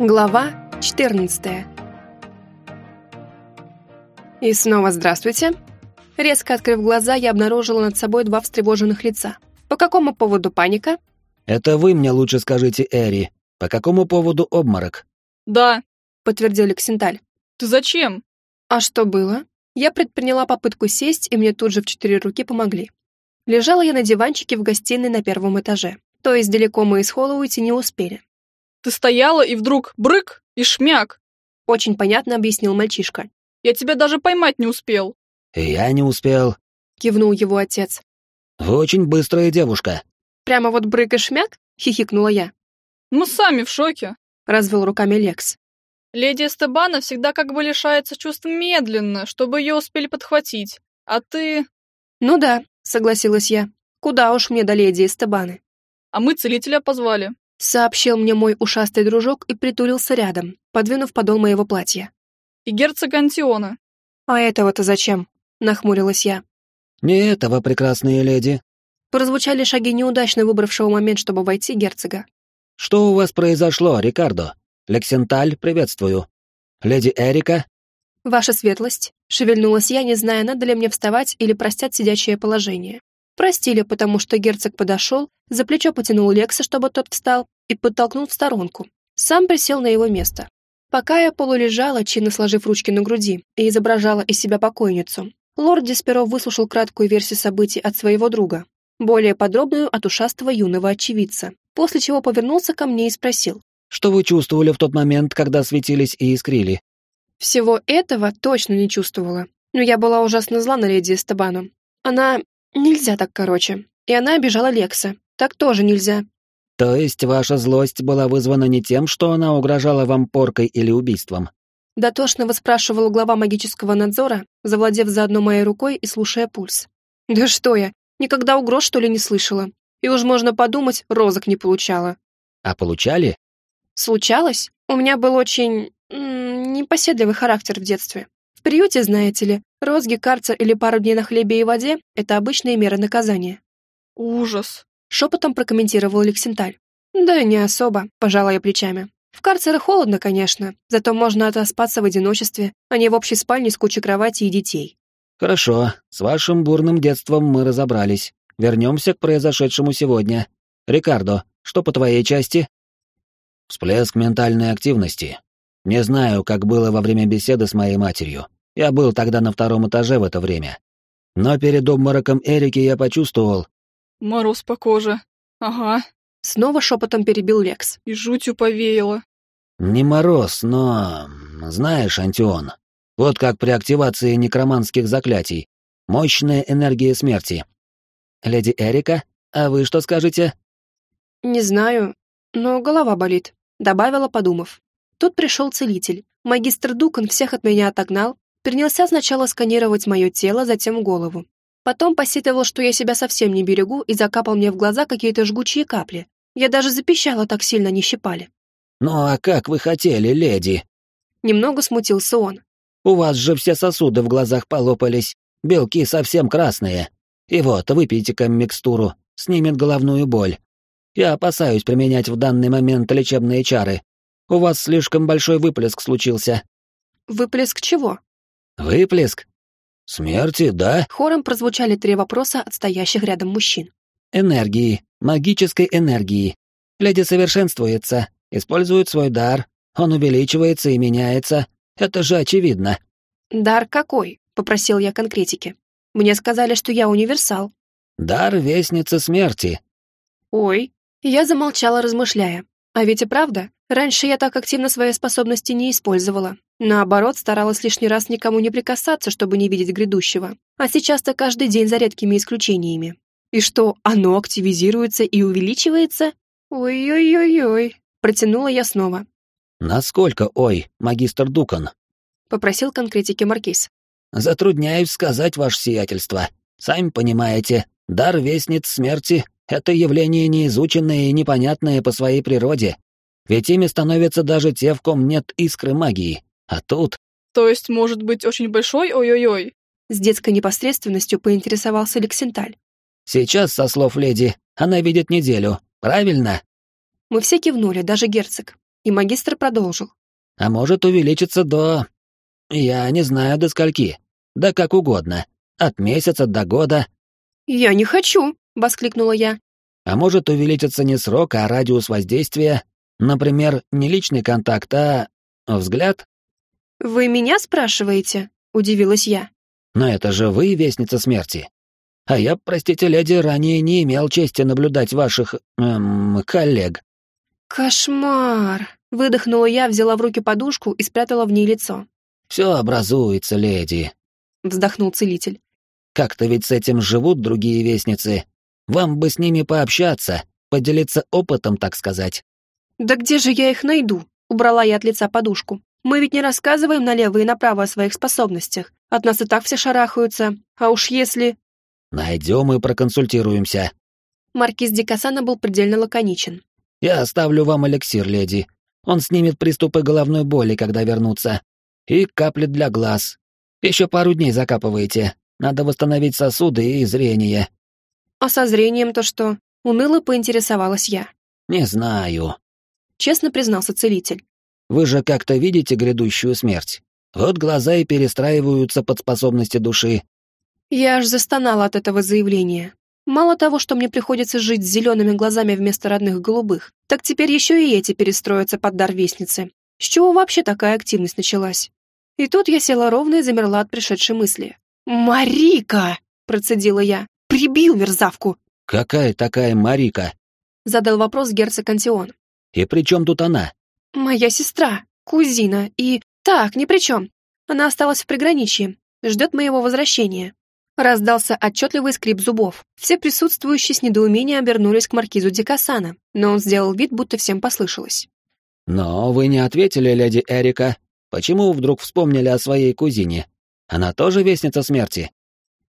Глава 14 И снова здравствуйте. Резко открыв глаза, я обнаружила над собой два встревоженных лица. По какому поводу паника? Это вы мне лучше скажите, Эри. По какому поводу обморок? Да, подтвердил Лексенталь. Ты зачем? А что было? Я предприняла попытку сесть, и мне тут же в четыре руки помогли. Лежала я на диванчике в гостиной на первом этаже. То есть далеко мы из холла уйти не успели. Ты стояла, и вдруг брык и шмяк. Очень понятно объяснил мальчишка. Я тебя даже поймать не успел. Я не успел. Кивнул его отец. Вы очень быстрая девушка. Прямо вот брык и шмяк? Хихикнула я. Мы сами в шоке. Развел руками Лекс. Леди Эстебана всегда как бы лишается чувств медленно, чтобы ее успели подхватить. А ты... Ну да, согласилась я. Куда уж мне до леди Эстебаны. А мы целителя позвали. Сообщил мне мой ушастый дружок и притулился рядом, подвинув подол моего платья. И герцога Антиона. А этого-то зачем? Нахмурилась я. Не этого, прекрасные леди. Прозвучали шаги неудачно выбравшего момент, чтобы войти герцога. Что у вас произошло, Рикардо? Лексенталь, приветствую. Леди Эрика? Ваша светлость. Шевельнулась я, не зная, надо ли мне вставать или простят сидячее положение. Простили, потому что герцог подошел, за плечо потянул Лекса, чтобы тот встал, и подтолкнул в сторонку. Сам присел на его место. Пока я полулежала, чинно сложив ручки на груди, и изображала из себя покойницу, лорд Десперо выслушал краткую версию событий от своего друга, более подробную от ушастого юного очевидца, после чего повернулся ко мне и спросил. «Что вы чувствовали в тот момент, когда светились и искрили?» Всего этого точно не чувствовала, но я была ужасно зла на леди Эстебану. Она Нельзя так, короче. И она обижала Лекса. Так тоже нельзя. То есть ваша злость была вызвана не тем, что она угрожала вам поркой или убийством? Дотошно выспрашивал глава магического надзора, завладев заодно моей рукой и слушая пульс. Да что я, никогда угроз, что ли, не слышала. И уж можно подумать, розок не получала. А получали? Случалось. У меня был очень... непоседливый характер в детстве приюте, знаете ли, розги, карцер или пару дней на хлебе и воде — это обычные меры наказания». «Ужас», — шепотом прокомментировал Лексенталь. «Да не особо», — пожала я плечами. «В карцере холодно, конечно, зато можно отоспаться в одиночестве, а не в общей спальне с кучей кровати и детей». «Хорошо, с вашим бурным детством мы разобрались. Вернемся к произошедшему сегодня. Рикардо, что по твоей части?» «Всплеск ментальной активности. Не знаю, как было во время беседы с моей матерью. Я был тогда на втором этаже в это время. Но перед обмороком Эрики я почувствовал... Мороз по коже. Ага. Снова шепотом перебил Лекс. И жутью повеяло. Не мороз, но... Знаешь, Антион, вот как при активации некроманских заклятий. Мощная энергия смерти. Леди Эрика, а вы что скажете? Не знаю, но голова болит, добавила, подумав. Тут пришел целитель. Магистр Дукан всех от меня отогнал, принялся сначала сканировать мое тело, затем голову. Потом посетовал, что я себя совсем не берегу, и закапал мне в глаза какие-то жгучие капли. Я даже запищала, так сильно не щипали. «Ну а как вы хотели, леди?» Немного смутился он. «У вас же все сосуды в глазах полопались, белки совсем красные. И вот, выпейте-ка микстуру, снимет головную боль. Я опасаюсь применять в данный момент лечебные чары, у вас слишком большой выплеск случился». «Выплеск чего?» «Выплеск? Смерти, да?» Хором прозвучали три вопроса от стоящих рядом мужчин. «Энергии, магической энергии. Леди совершенствуется, использует свой дар, он увеличивается и меняется. Это же очевидно». «Дар какой?» — попросил я конкретики. «Мне сказали, что я универсал». «Дар Вестницы Смерти». «Ой». Я замолчала, размышляя. А ведь и правда, раньше я так активно свои способности не использовала. Наоборот, старалась лишний раз никому не прикасаться, чтобы не видеть грядущего. А сейчас-то каждый день за редкими исключениями. И что, оно активизируется и увеличивается? Ой-ой-ой-ой, протянула я снова. «Насколько, ой, магистр Дукан?» — попросил конкретики Маркиз. «Затрудняюсь сказать, ваше сиятельство. Сами понимаете, дар вестниц смерти это явление неизученное и непонятное по своей природе. Ведь ими становятся даже те, в ком нет искры магии. А тут... То есть может быть очень большой ой-ой-ой? С детской непосредственностью поинтересовался Лексенталь. Сейчас, со слов леди, она видит неделю, правильно? Мы все кивнули, даже герцог. и магистр продолжил. А может увеличиться до... Я не знаю, до скольки. Да как угодно. От месяца до года. «Я не хочу!» — воскликнула я. А может увеличиться не срок, а радиус воздействия. Например, не личный контакт, а... взгляд? «Вы меня спрашиваете?» — удивилась я. Но это же вы, Вестница Смерти. А я, простите, леди, ранее не имел чести наблюдать ваших... Эм, коллег. «Кошмар!» — выдохнула я, взяла в руки подушку и спрятала в ней лицо. «Все образуется, леди», — вздохнул целитель. «Как-то ведь с этим живут другие вестницы. Вам бы с ними пообщаться, поделиться опытом, так сказать». «Да где же я их найду?» — убрала я от лица подушку. «Мы ведь не рассказываем налево и направо о своих способностях. От нас и так все шарахаются. А уж если...» «Найдем и проконсультируемся». Маркиз Дикасана был предельно лаконичен. Я оставлю вам эликсир, леди. Он снимет приступы головной боли, когда вернутся. И капли для глаз. Еще пару дней закапывайте. Надо восстановить сосуды и зрение. А со зрением-то что? Уныло поинтересовалась я. Не знаю. Честно признался целитель. Вы же как-то видите грядущую смерть. Вот глаза и перестраиваются под способности души. Я аж застонала от этого заявления. Мало того, что мне приходится жить с зелеными глазами вместо родных голубых, так теперь еще и эти перестроятся под дар вестницы. С чего вообще такая активность началась? И тут я села ровно и замерла от пришедшей мысли. «Марика!» — процедила я. «Прибил мерзавку!» «Какая такая Марика?» — задал вопрос герцог Антион. «И при чем тут она?» «Моя сестра, кузина и... Так, ни при чем. Она осталась в приграничье, ждет моего возвращения. Раздался отчетливый скрип зубов. Все присутствующие с недоумением обернулись к маркизу Дикасана, но он сделал вид, будто всем послышалось. «Но вы не ответили, леди Эрика. Почему вдруг вспомнили о своей кузине? Она тоже вестница смерти?»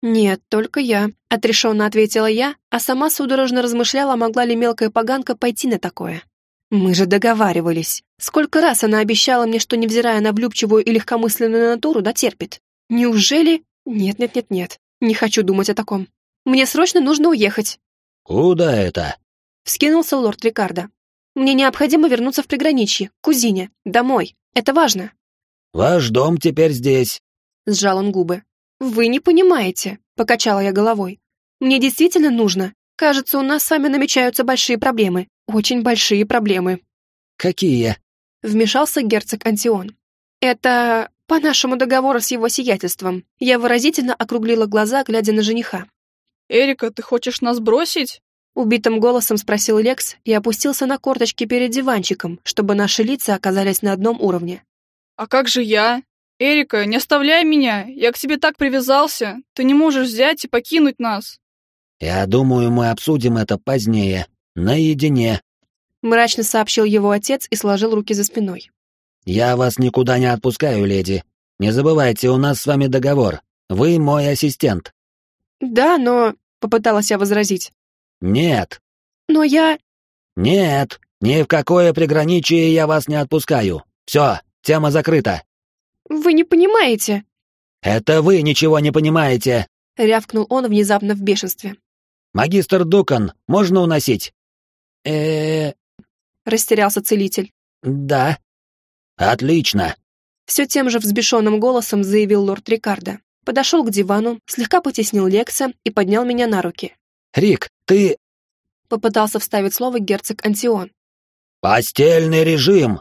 «Нет, только я», — отрешенно ответила я, а сама судорожно размышляла, могла ли мелкая поганка пойти на такое. «Мы же договаривались. Сколько раз она обещала мне, что, невзирая на влюбчивую и легкомысленную натуру, дотерпит. Неужели...» «Нет-нет-нет-нет. Не хочу думать о таком. Мне срочно нужно уехать. Куда это? Вскинулся лорд Рикардо. Мне необходимо вернуться в приграничье, к кузине, домой. Это важно. Ваш дом теперь здесь. Сжал он губы. Вы не понимаете, покачала я головой. Мне действительно нужно. Кажется, у нас с вами намечаются большие проблемы. Очень большие проблемы. Какие? Вмешался герцог Антион. Это «По нашему договору с его сиятельством». Я выразительно округлила глаза, глядя на жениха. «Эрика, ты хочешь нас бросить?» Убитым голосом спросил Лекс и опустился на корточки перед диванчиком, чтобы наши лица оказались на одном уровне. «А как же я? Эрика, не оставляй меня! Я к тебе так привязался! Ты не можешь взять и покинуть нас!» «Я думаю, мы обсудим это позднее, наедине», — мрачно сообщил его отец и сложил руки за спиной. «Я вас никуда не отпускаю, леди. Не забывайте, у нас с вами договор. Вы мой ассистент». «Да, но...» — попыталась я возразить. «Нет». «Но я...» «Нет, ни в какое приграничие я вас не отпускаю. Все, тема закрыта». «Вы не понимаете». «Это вы ничего не понимаете», — рявкнул он внезапно в бешенстве. «Магистр Дукан, можно уносить?» Э растерялся целитель. «Да». «Отлично!» Все тем же взбешенным голосом заявил лорд Рикардо. Подошел к дивану, слегка потеснил Лекса и поднял меня на руки. «Рик, ты...» Попытался вставить слово герцог Антион. «Постельный режим!»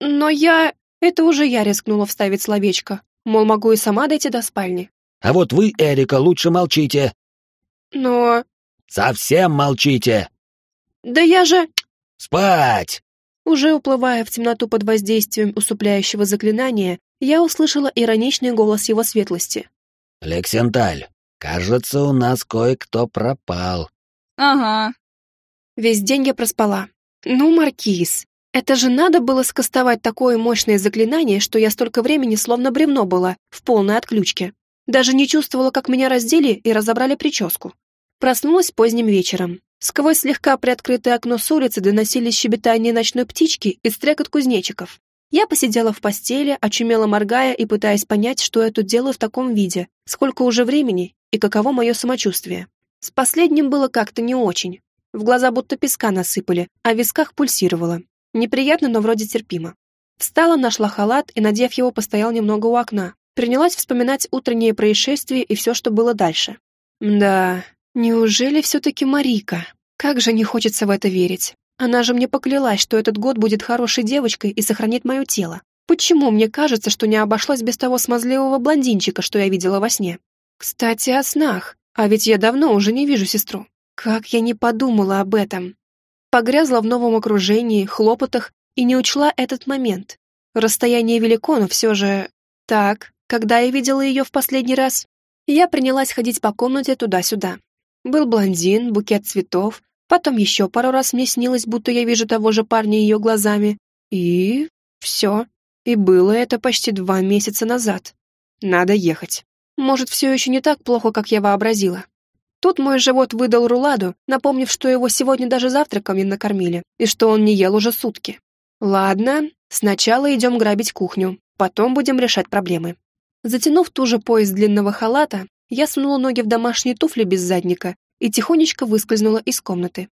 «Но я...» Это уже я рискнула вставить словечко. Мол, могу и сама дойти до спальни. «А вот вы, Эрика, лучше молчите!» «Но...» «Совсем молчите!» «Да я же...» «Спать!» Уже уплывая в темноту под воздействием усыпляющего заклинания, я услышала ироничный голос его светлости. «Лексенталь, кажется, у нас кое-кто пропал». «Ага». Весь день я проспала. «Ну, Маркиз, это же надо было скостовать такое мощное заклинание, что я столько времени словно бревно была, в полной отключке. Даже не чувствовала, как меня раздели и разобрали прическу. Проснулась поздним вечером. Сквозь слегка приоткрытое окно с улицы доносились щебетание ночной птички и стрекот кузнечиков. Я посидела в постели, очумело моргая и пытаясь понять, что я тут делаю в таком виде, сколько уже времени и каково мое самочувствие. С последним было как-то не очень. В глаза будто песка насыпали, а в висках пульсировало. Неприятно, но вроде терпимо. Встала, нашла халат и, надев его, постоял немного у окна. Принялась вспоминать утренние происшествия и все, что было дальше. Да, неужели все-таки Марика? Как же не хочется в это верить. Она же мне поклялась, что этот год будет хорошей девочкой и сохранит мое тело. Почему мне кажется, что не обошлось без того смазливого блондинчика, что я видела во сне? Кстати, о снах. А ведь я давно уже не вижу сестру. Как я не подумала об этом. Погрязла в новом окружении, хлопотах и не учла этот момент. Расстояние велико, но все же... Так, когда я видела ее в последний раз? Я принялась ходить по комнате туда-сюда. Был блондин, букет цветов, потом еще пару раз мне снилось, будто я вижу того же парня ее глазами. И... все. И было это почти два месяца назад. Надо ехать. Может, все еще не так плохо, как я вообразила. Тут мой живот выдал руладу, напомнив, что его сегодня даже завтраком не накормили, и что он не ел уже сутки. Ладно, сначала идем грабить кухню, потом будем решать проблемы. Затянув ту же пояс длинного халата, я сунула ноги в домашние туфли без задника и тихонечко выскользнула из комнаты.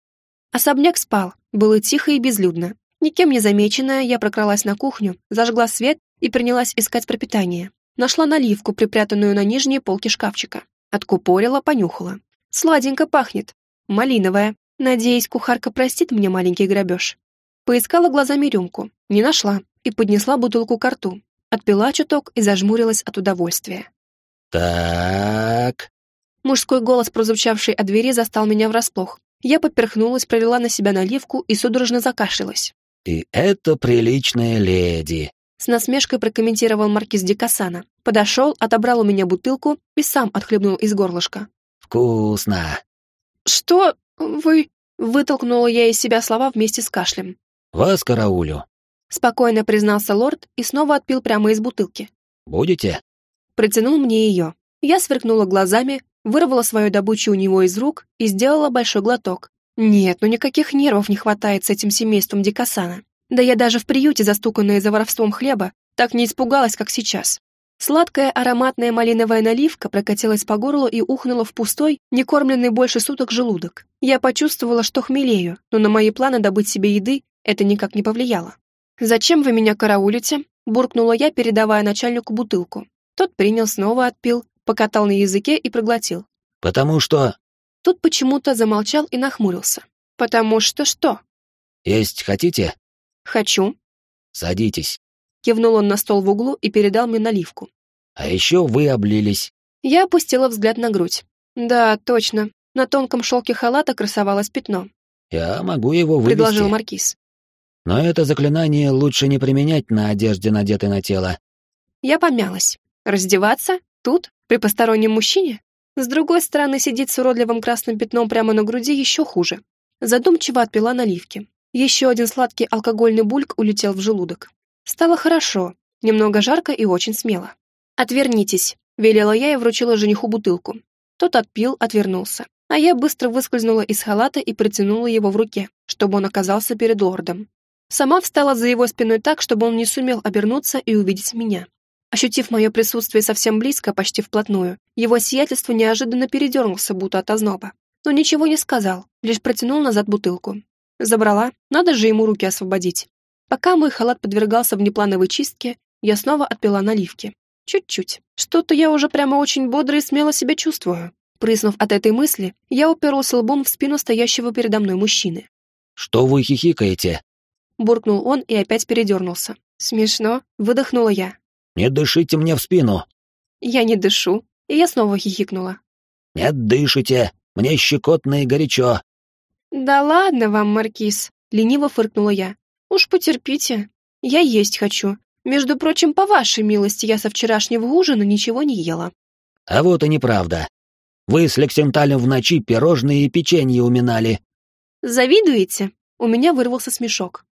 Особняк спал, было тихо и безлюдно. Никем не замеченная, я прокралась на кухню, зажгла свет и принялась искать пропитание. Нашла наливку, припрятанную на нижней полке шкафчика. Откупорила, понюхала. Сладенько пахнет. Малиновая. Надеюсь, кухарка простит мне маленький грабеж. Поискала глазами рюмку. Не нашла. И поднесла бутылку к рту. Отпила чуток и зажмурилась от удовольствия. «Так...» Мужской голос, прозвучавший от двери, застал меня врасплох. Я поперхнулась, провела на себя наливку и судорожно закашлялась. «И это приличная леди», — с насмешкой прокомментировал маркиз Дикасана. Подошел, отобрал у меня бутылку и сам отхлебнул из горлышка. «Вкусно!» «Что вы...» — вытолкнула я из себя слова вместе с кашлем. «Вас караулю», — спокойно признался лорд и снова отпил прямо из бутылки. «Будете?» Протянул мне ее. Я сверкнула глазами, вырвала свою добычу у него из рук и сделала большой глоток. Нет, ну никаких нервов не хватает с этим семейством Дикасана. Да я даже в приюте, застуканная за воровством хлеба, так не испугалась, как сейчас. Сладкая ароматная малиновая наливка прокатилась по горлу и ухнула в пустой, не кормленный больше суток желудок. Я почувствовала, что хмелею, но на мои планы добыть себе еды это никак не повлияло. «Зачем вы меня караулите?» – буркнула я, передавая начальнику бутылку. Тот принял, снова отпил, покатал на языке и проглотил. «Потому что...» Тут почему-то замолчал и нахмурился. «Потому что что?» «Есть хотите?» «Хочу». «Садитесь». Кивнул он на стол в углу и передал мне наливку. «А еще вы облились». Я опустила взгляд на грудь. Да, точно. На тонком шелке халата красовалось пятно. «Я могу его вывести», — предложил Маркиз. «Но это заклинание лучше не применять на одежде, надетой на тело». Я помялась. Раздеваться? Тут? При постороннем мужчине? С другой стороны, сидеть с уродливым красным пятном прямо на груди еще хуже. Задумчиво отпила наливки. Еще один сладкий алкогольный бульк улетел в желудок. Стало хорошо, немного жарко и очень смело. «Отвернитесь», — велела я и вручила жениху бутылку. Тот отпил, отвернулся. А я быстро выскользнула из халата и протянула его в руке, чтобы он оказался перед лордом. Сама встала за его спиной так, чтобы он не сумел обернуться и увидеть меня. Ощутив мое присутствие совсем близко, почти вплотную, его сиятельство неожиданно передернулся, будто от озноба. Но ничего не сказал, лишь протянул назад бутылку. Забрала, надо же ему руки освободить. Пока мой халат подвергался внеплановой чистке, я снова отпила наливки. Чуть-чуть. Что-то я уже прямо очень бодро и смело себя чувствую. Прыснув от этой мысли, я уперлась лбом в спину стоящего передо мной мужчины. «Что вы хихикаете?» Буркнул он и опять передернулся. «Смешно», — выдохнула я. «Не дышите мне в спину!» «Я не дышу», и я снова хихикнула. «Нет, дышите! Мне щекотно и горячо!» «Да ладно вам, Маркиз!» — лениво фыркнула я. «Уж потерпите. Я есть хочу. Между прочим, по вашей милости, я со вчерашнего ужина ничего не ела». «А вот и неправда. Вы с Лексенталем в ночи пирожные и печенье уминали». «Завидуете?» У меня вырвался смешок.